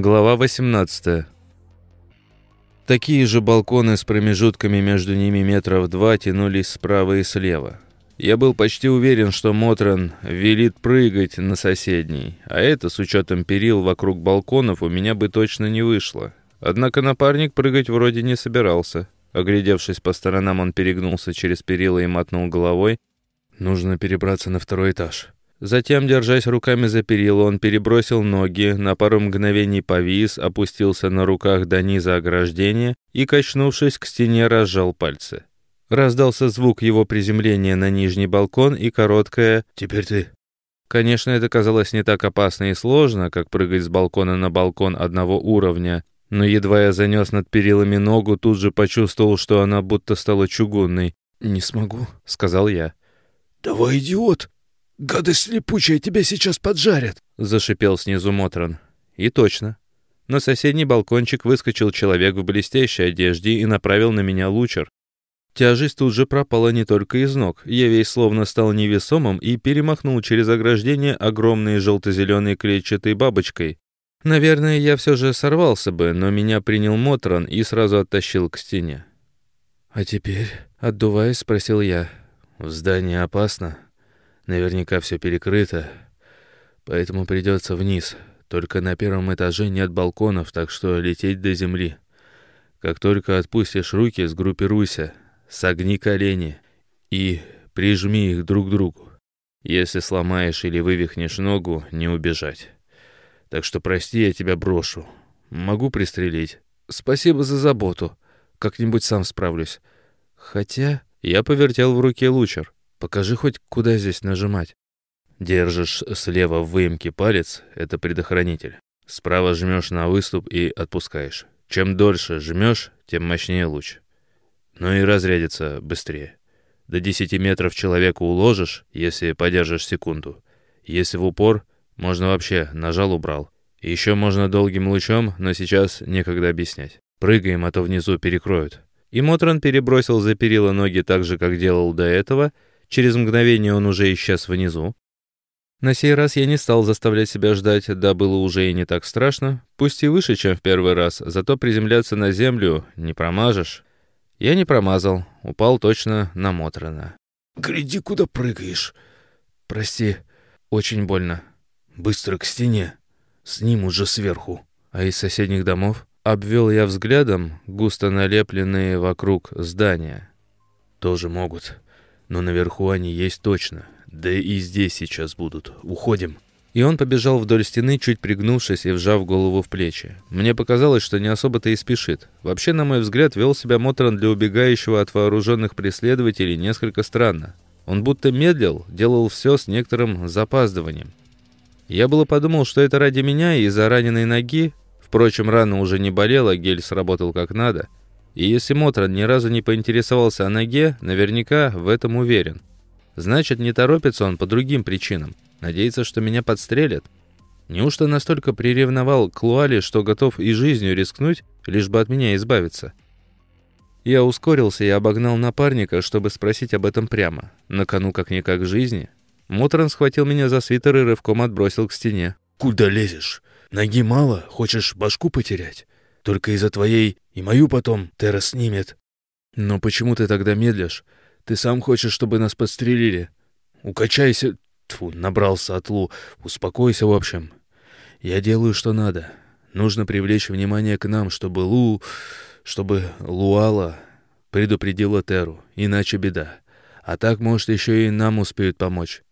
Глава 18. Такие же балконы с промежутками между ними метров два тянулись справа и слева. Я был почти уверен, что Мотран велит прыгать на соседний, а это, с учетом перил вокруг балконов, у меня бы точно не вышло. Однако напарник прыгать вроде не собирался. Оглядевшись по сторонам, он перегнулся через перила и мотнул головой. «Нужно перебраться на второй этаж». Затем, держась руками за перила, он перебросил ноги, на пару мгновений повис, опустился на руках до низа ограждения и, качнувшись к стене, разжал пальцы. Раздался звук его приземления на нижний балкон и короткое «Теперь ты». Конечно, это казалось не так опасно и сложно, как прыгать с балкона на балкон одного уровня, но едва я занес над перилами ногу, тут же почувствовал, что она будто стала чугунной. «Не смогу», — сказал я. «Давай, идиот!» «Гадость липучая, тебя сейчас поджарят!» — зашипел снизу Мотран. И точно. На соседний балкончик выскочил человек в блестящей одежде и направил на меня лучер. Тяжесть тут же пропала не только из ног. Я весь словно стал невесомым и перемахнул через ограждение огромной желто-зеленой клетчатой бабочкой. Наверное, я все же сорвался бы, но меня принял Мотран и сразу оттащил к стене. «А теперь?» — отдуваясь, спросил я. «В здании опасно?» Наверняка все перекрыто, поэтому придется вниз. Только на первом этаже нет балконов, так что лететь до земли. Как только отпустишь руки, сгруппируйся, согни колени и прижми их друг к другу. Если сломаешь или вывихнешь ногу, не убежать. Так что прости, я тебя брошу. Могу пристрелить. Спасибо за заботу. Как-нибудь сам справлюсь. Хотя я повертел в руке лучер. Покажи хоть, куда здесь нажимать. Держишь слева в выемке палец — это предохранитель. Справа жмешь на выступ и отпускаешь. Чем дольше жмешь, тем мощнее луч. Ну и разрядится быстрее. До 10 метров человека уложишь, если подержишь секунду. Если в упор, можно вообще нажал убрал. Еще можно долгим лучом, но сейчас некогда объяснять. Прыгаем, а то внизу перекроют. И Мотран перебросил за перила ноги так же, как делал до этого — Через мгновение он уже исчез внизу. На сей раз я не стал заставлять себя ждать, да было уже и не так страшно. Пусть и выше, чем в первый раз, зато приземляться на землю не промажешь. Я не промазал, упал точно на Мотрана. «Гляди, куда прыгаешь!» «Прости, очень больно». «Быстро к стене, с ним уже сверху». А из соседних домов обвел я взглядом густо налепленные вокруг здания. «Тоже могут но наверху они есть точно. Да и здесь сейчас будут. Уходим». И он побежал вдоль стены, чуть пригнувшись и вжав голову в плечи. Мне показалось, что не особо-то и спешит. Вообще, на мой взгляд, вел себя Мотран для убегающего от вооруженных преследователей несколько странно. Он будто медлил, делал все с некоторым запаздыванием. Я было подумал, что это ради меня и из-за раненой ноги. Впрочем, рана уже не болела, гель сработал как надо. И если Мотран ни разу не поинтересовался о ноге, наверняка в этом уверен. Значит, не торопится он по другим причинам. Надеется, что меня подстрелят. Неужто настолько приревновал к Луале, что готов и жизнью рискнуть, лишь бы от меня избавиться? Я ускорился и обогнал напарника, чтобы спросить об этом прямо. На кону как-никак жизни. Мотран схватил меня за свитер и рывком отбросил к стене. «Куда лезешь? Ноги мало? Хочешь башку потерять? Только из-за твоей и мою потом Терра снимет. Но почему ты тогда медлишь? Ты сам хочешь, чтобы нас подстрелили? Укачайся. Тьфу, набрался от Лу. Успокойся, в общем. Я делаю, что надо. Нужно привлечь внимание к нам, чтобы Лу... Чтобы Луала предупредила Теру, иначе беда. А так, может, еще и нам успеют помочь.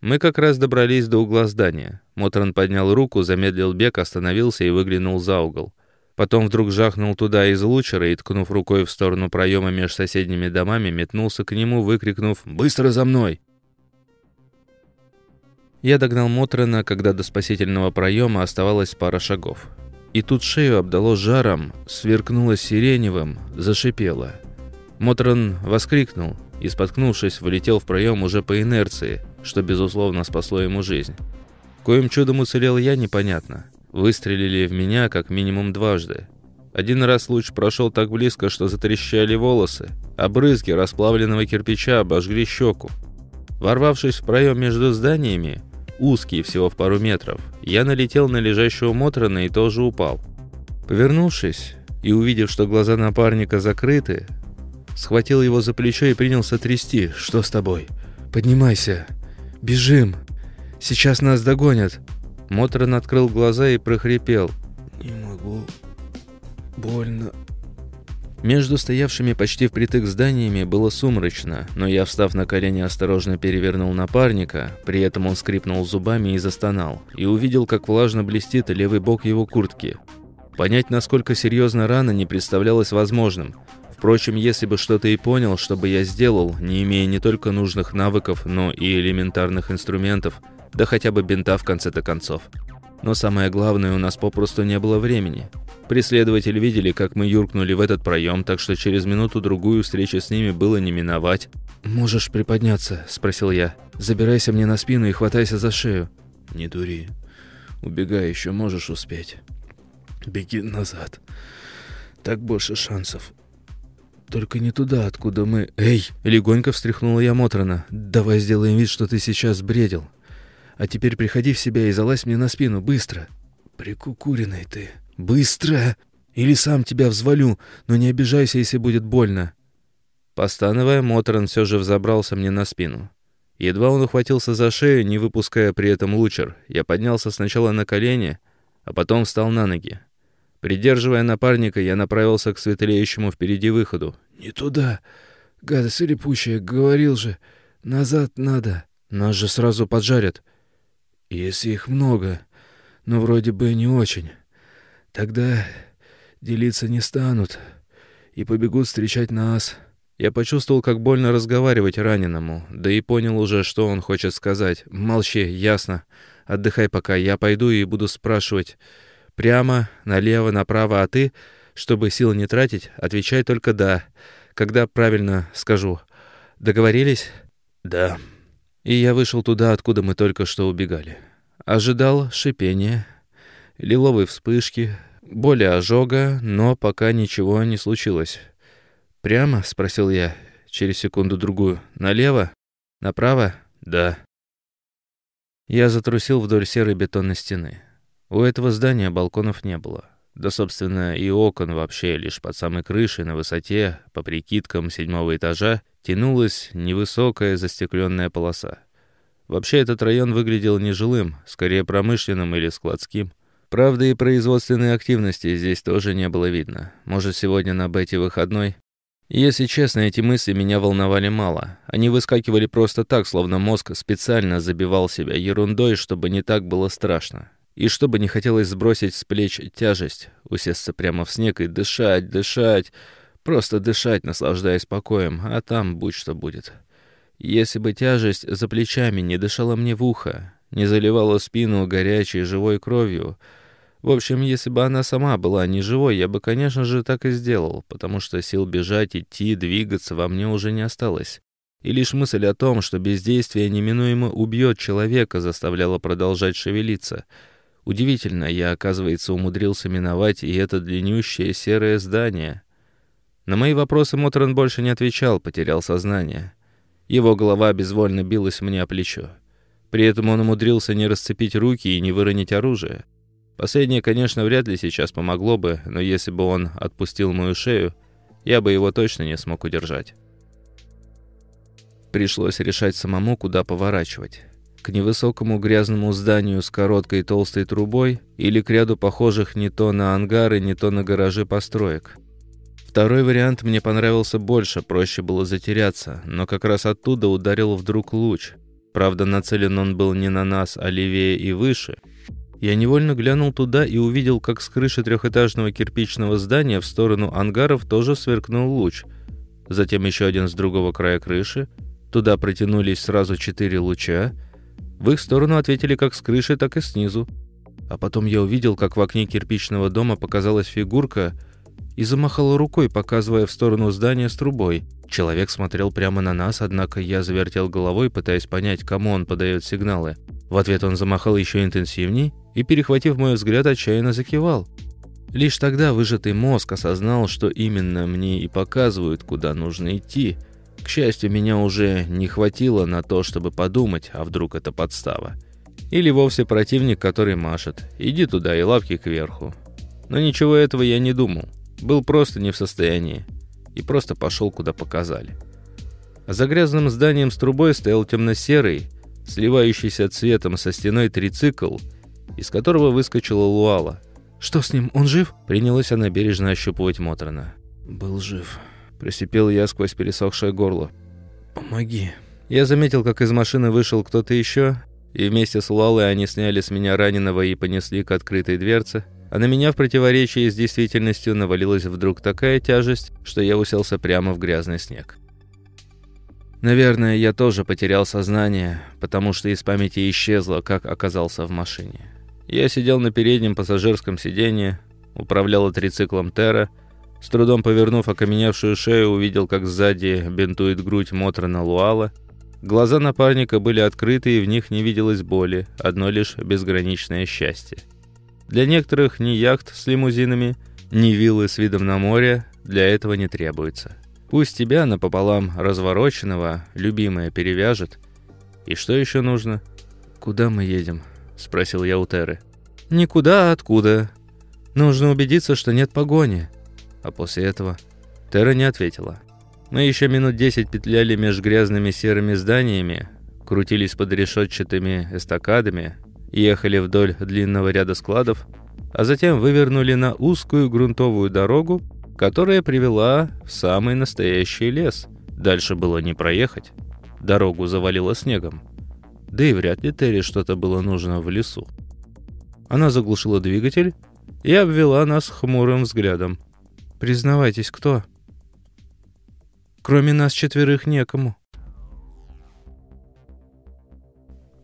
Мы как раз добрались до угла здания. Мотран поднял руку, замедлил бег, остановился и выглянул за угол. Потом вдруг жахнул туда из лучера и, ткнув рукой в сторону проема между соседними домами, метнулся к нему, выкрикнув «Быстро за мной!». Я догнал Мотрена, когда до спасительного проема оставалось пара шагов. И тут шею обдало жаром, сверкнуло сиреневым, зашипело. Мотрен воскликнул и, споткнувшись, вылетел в проем уже по инерции, что, безусловно, спасло ему жизнь. Коим чудом уцелел я, непонятно. Выстрелили в меня как минимум дважды. Один раз луч прошел так близко, что затрещали волосы, а брызги расплавленного кирпича обожгли щеку. Ворвавшись в проем между зданиями, узкий, всего в пару метров. Я налетел на лежащего Мотрана и тоже упал. Повернувшись и увидев, что глаза напарника закрыты, схватил его за плечо и принялся трясти. «Что с тобой? Поднимайся! Бежим! Сейчас нас догонят!» Мотран открыл глаза и прохрипел. «Не могу. Больно». Между стоявшими почти впритык зданиями было сумрачно, но я, встав на колени, осторожно перевернул напарника, при этом он скрипнул зубами и застонал, и увидел, как влажно блестит левый бок его куртки. Понять, насколько серьезно рана, не представлялось возможным. Впрочем, если бы что-то и понял, что бы я сделал, не имея не только нужных навыков, но и элементарных инструментов, да хотя бы бинта в конце-то концов. Но самое главное, у нас попросту не было времени. Преследователи видели, как мы юркнули в этот проем, так что через минуту-другую встречи с ними было не миновать. «Можешь приподняться?» – спросил я. «Забирайся мне на спину и хватайся за шею». «Не дури. Убегай, еще можешь успеть. Беги назад. Так больше шансов. Только не туда, откуда мы...» «Эй!» – легонько встряхнула я Мотрана. «Давай сделаем вид, что ты сейчас бредил. А теперь приходи в себя и залазь мне на спину, быстро!» «Прикукуренный ты!» «Быстро! Или сам тебя взвалю, но не обижайся, если будет больно!» Постановая, Моторон все же взобрался мне на спину. Едва он ухватился за шею, не выпуская при этом лучер, я поднялся сначала на колени, а потом встал на ноги. Придерживая напарника, я направился к светлеющему впереди выходу. «Не туда! Гадость репущая, говорил же! Назад надо!» «Нас же сразу поджарят!» «Если их много, но вроде бы не очень». Тогда делиться не станут и побегут встречать нас. Я почувствовал, как больно разговаривать раненому, да и понял уже, что он хочет сказать. Молчи, ясно. Отдыхай пока, я пойду и буду спрашивать. Прямо, налево, направо, а ты, чтобы сил не тратить, отвечай только «да», когда правильно скажу. Договорились? Да. И я вышел туда, откуда мы только что убегали. Ожидал шипения, лиловой вспышки, боли ожога, но пока ничего не случилось. «Прямо?» — спросил я, через секунду-другую. «Налево? Направо?» «Да». Я затрусил вдоль серой бетонной стены. У этого здания балконов не было. Да, собственно, и окон вообще лишь под самой крышей на высоте, по прикидкам седьмого этажа, тянулась невысокая застекленная полоса. Вообще этот район выглядел нежилым, скорее промышленным или складским. Правда, и производственной активности здесь тоже не было видно. Может, сегодня на Бете выходной? Если честно, эти мысли меня волновали мало. Они выскакивали просто так, словно мозг специально забивал себя ерундой, чтобы не так было страшно. И чтобы не хотелось сбросить с плеч тяжесть, усесться прямо в снег и дышать, дышать, просто дышать, наслаждаясь покоем, а там будь что будет. Если бы тяжесть за плечами не дышала мне в ухо, не заливала спину горячей живой кровью, в общем, если бы она сама была не живой, я бы, конечно же, так и сделал, потому что сил бежать, идти, двигаться во мне уже не осталось. И лишь мысль о том, что бездействие неминуемо убьет человека, заставляла продолжать шевелиться. Удивительно, я, оказывается, умудрился миновать и это длиннющее серое здание. На мои вопросы Мотран больше не отвечал, потерял сознание. Его голова безвольно билась мне о плечо. При этом он умудрился не расцепить руки и не выронить оружие. Последнее, конечно, вряд ли сейчас помогло бы, но если бы он отпустил мою шею, я бы его точно не смог удержать. Пришлось решать самому, куда поворачивать. К невысокому грязному зданию с короткой толстой трубой или к ряду похожих не то на ангары, не то на гаражи построек. Второй вариант мне понравился больше, проще было затеряться, но как раз оттуда ударил вдруг луч. Правда, нацелен он был не на нас, а левее и выше – я невольно глянул туда и увидел, как с крыши трехэтажного кирпичного здания в сторону ангаров тоже сверкнул луч. Затем еще один с другого края крыши. Туда протянулись сразу четыре луча. В их сторону ответили как с крыши, так и снизу. А потом я увидел, как в окне кирпичного дома показалась фигурка и замахала рукой, показывая в сторону здания с трубой. Человек смотрел прямо на нас, однако я завертел головой, пытаясь понять, кому он подает сигналы. В ответ он замахал еще интенсивней, и, перехватив мой взгляд, отчаянно закивал. Лишь тогда выжатый мозг осознал, что именно мне и показывают, куда нужно идти. К счастью, меня уже не хватило на то, чтобы подумать, а вдруг это подстава. Или вовсе противник, который машет. Иди туда и лапки кверху. Но ничего этого я не думал. Был просто не в состоянии. И просто пошел, куда показали. За грязным зданием с трубой стоял темно-серый, сливающийся цветом со стеной трицикл, из которого выскочила Луала. «Что с ним? Он жив?» Принялась она бережно ощупывать Мотрана. «Был жив», — просипел я сквозь пересохшее горло. «Помоги». Я заметил, как из машины вышел кто-то еще, и вместе с Луалой они сняли с меня раненого и понесли к открытой дверце, а на меня в противоречии с действительностью навалилась вдруг такая тяжесть, что я уселся прямо в грязный снег. Наверное, я тоже потерял сознание, потому что из памяти исчезло, как оказался в машине. Я сидел на переднем пассажирском сиденье, управлял трициклом Терра, с трудом повернув окаменевшую шею, увидел, как сзади бинтует грудь Мотрана Луала. Глаза напарника были открыты, и в них не виделось боли, одно лишь безграничное счастье. Для некоторых ни яхт с лимузинами, ни виллы с видом на море для этого не требуется. Пусть тебя напополам развороченного любимая перевяжет. И что еще нужно? Куда мы едем? Спросил я у Теры. Никуда, откуда? Нужно убедиться, что нет погони. А после этого Тера не ответила. Мы еще минут десять петляли между грязными серыми зданиями, крутились под решетчатыми эстакадами, ехали вдоль длинного ряда складов, а затем вывернули на узкую грунтовую дорогу, которая привела в самый настоящий лес. Дальше было не проехать. Дорогу завалило снегом. Да и вряд ли Терри что-то было нужно в лесу. Она заглушила двигатель и обвела нас хмурым взглядом. «Признавайтесь, кто?» «Кроме нас четверых некому»,